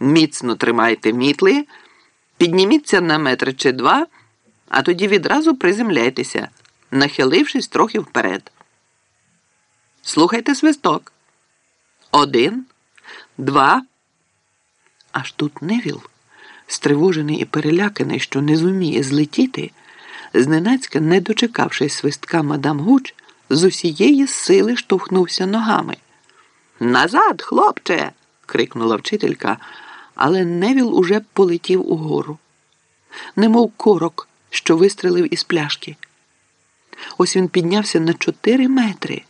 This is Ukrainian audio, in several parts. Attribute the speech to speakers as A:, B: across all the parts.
A: Міцно тримайте мітли, підніміться на метр чи два, а тоді відразу приземляйтеся, нахилившись трохи вперед. Слухайте свисток. Один, два. Аж тут Невіл, стривожений і переляканий, що не зуміє злетіти, зненацька, не дочекавшись свистка мадам Гуч, з усієї сили штовхнувся ногами. Назад, хлопче. крикнула вчителька, але Невіл уже полетів угору, немов корок, що вистрелив із пляшки. Ось він піднявся на чотири метри,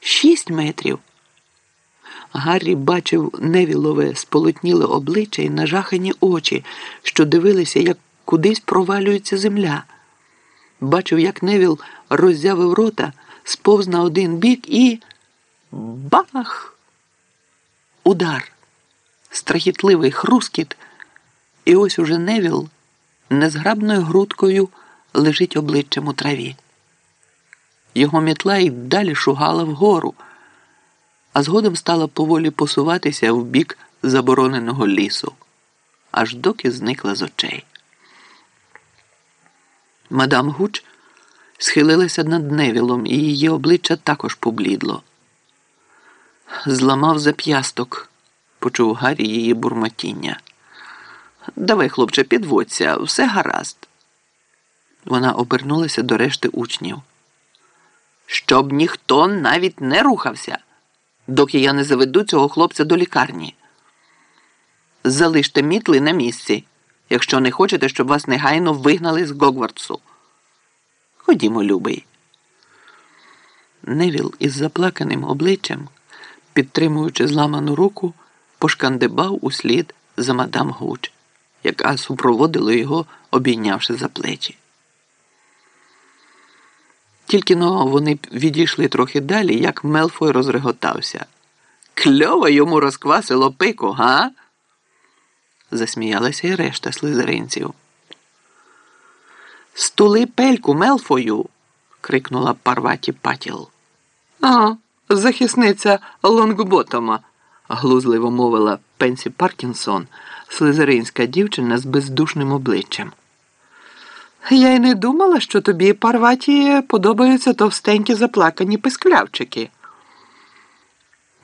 A: шість метрів. Гаррі бачив невілове сполотніле обличчя і нажахані очі, що дивилися, як кудись провалюється земля. Бачив, як Невіл роззявив рота, сповз на один бік і. Бах! Удар, страхітливий хрускіт, і ось уже Невіл незграбною грудкою лежить обличчям у траві. Його мітла й далі шугала вгору, а згодом стала поволі посуватися в бік забороненого лісу, аж доки зникла з очей. Мадам Гуч схилилася над Невілом, і її обличчя також поблідло. Зламав зап'ясток, почув Гаррі її бурмотіння. Давай, хлопче, підводься, все гаразд. Вона обернулася до решти учнів. Щоб ніхто навіть не рухався, доки я не заведу цього хлопця до лікарні. Залиште мітли на місці, якщо не хочете, щоб вас негайно вигнали з Гогвардсу. Ходімо, любий. Невіл із заплаканим обличчям, підтримуючи зламану руку, пошкандибав услід за мадам Гуч, яка супроводила його, обійнявши за плечі. Тільки но вони відійшли трохи далі, як Мелфой розреготався. Кльово йому розквасило пику, га? Засміялася й решта слизеринців. Стули пельку Мелфою. крикнула Парваті Патіл. А, захисниця Лонгботома, глузливо мовила Пенсі Паркінсон, слизеринська дівчина з бездушним обличчям. Я й не думала, що тобі, Парваті, подобаються товстенькі заплакані писклявчики.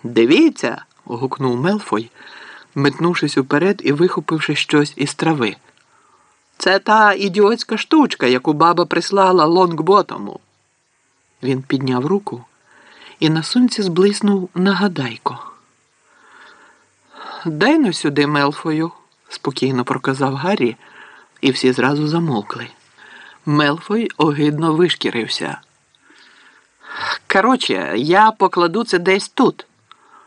A: Дивіться. гукнув Мелфой, метнувшись уперед і вихопивши щось із трави. Це та ідіотська штучка, яку баба прислала лонгботому. Він підняв руку і на сонці зблиснув нагадайко. Дай но сюди, Мелфою, спокійно проказав Гаррі, і всі зразу замовкли. Мелфой огидно вишкірився. Коротше, я покладу це десь тут,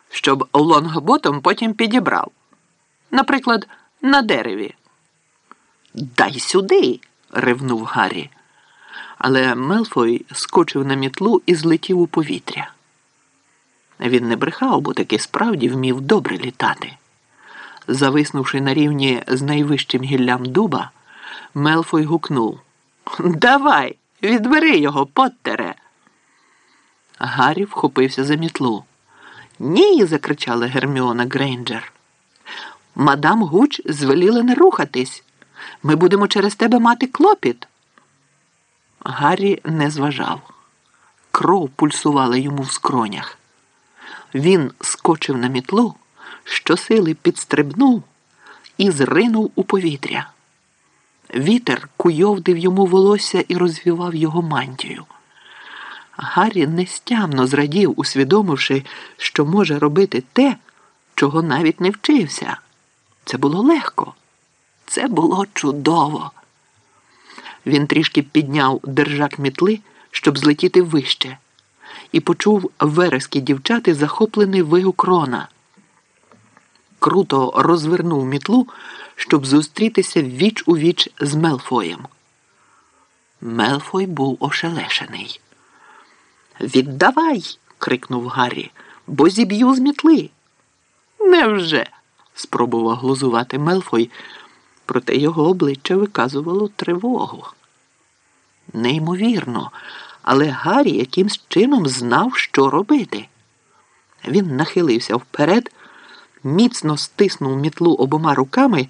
A: щоб лонгботом потім підібрав. Наприклад, на дереві. Дай сюди. ревнув Гаррі. Але Мелфой скочив на мітлу і злетів у повітря. Він не брехав, бо таки справді вмів добре літати. Зависнувши на рівні з найвищим гіллям дуба, Мелфой гукнув Давай, відбери його, Поттере. Гаррі вхопився за мітлу. Ні, закричала Герміона Грейнджер. Мадам Гуч звеліла не рухатись. Ми будемо через тебе мати клопіт. Гаррі не зважав. Кров пульсувала йому в скронях. Він скочив на мітлу, щосили підстрибнув і зринув у повітря. Вітер куйовдив йому волосся і розвівав його мантію. Гаррі нестямно зрадів, усвідомивши, що може робити те, чого навіть не вчився. Це було легко, це було чудово. Він трішки підняв держак мітли, щоб злетіти вище, і почув верески дівчати захоплений вигук Рона. Круто розвернув мітлу, щоб зустрітися віч у віч з Мелфоєм. Мелфой був ошелешений. Віддавай. крикнув Гаррі, бо зіб'ю з мітли. Невже? спробував глузувати Мелфой, проте його обличчя виказувало тривогу. Неймовірно, але Гаррі якимсь чином знав, що робити. Він нахилився вперед міцно стиснув мітлу обома руками